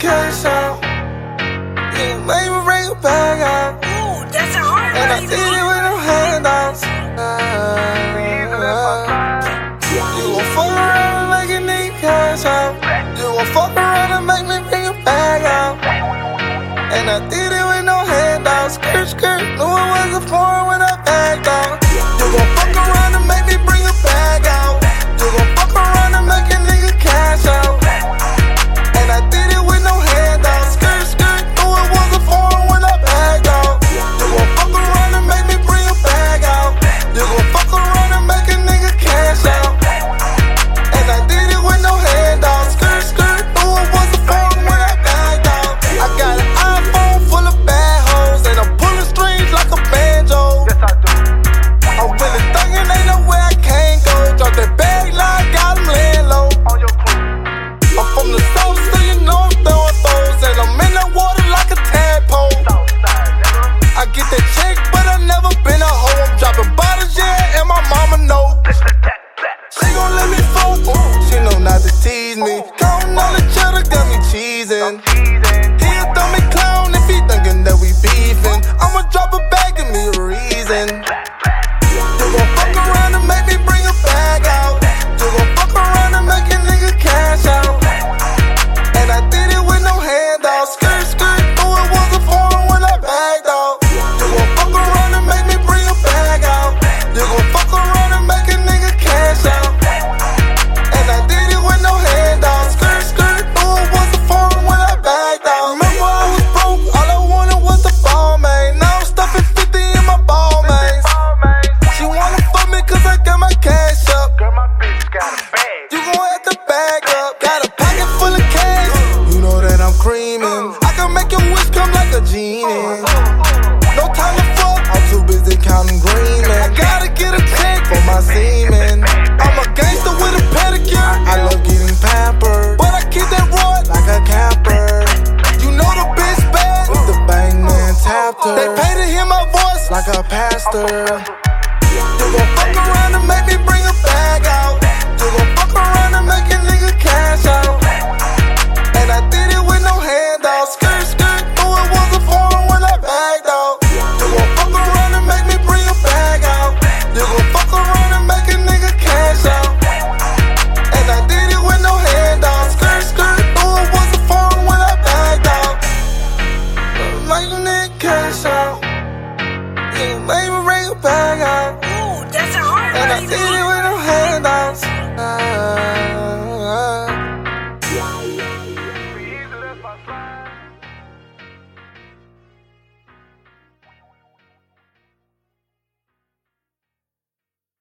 cash out. You made me bring it back out. Ooh, that's a hard And I did it with no handouts. Uh, you gon' fuck around and make me need cash out. You gon' fuck around and make me bring it back out. And I did me. Counting all the cheddar got me cheesing. He'll throw me clown if he thinking that we beefing. I'ma drop a bag, of me a reason. faster. You gon' fuck around and make me bring a bag out. you out. Ooh, that's a hard And I see you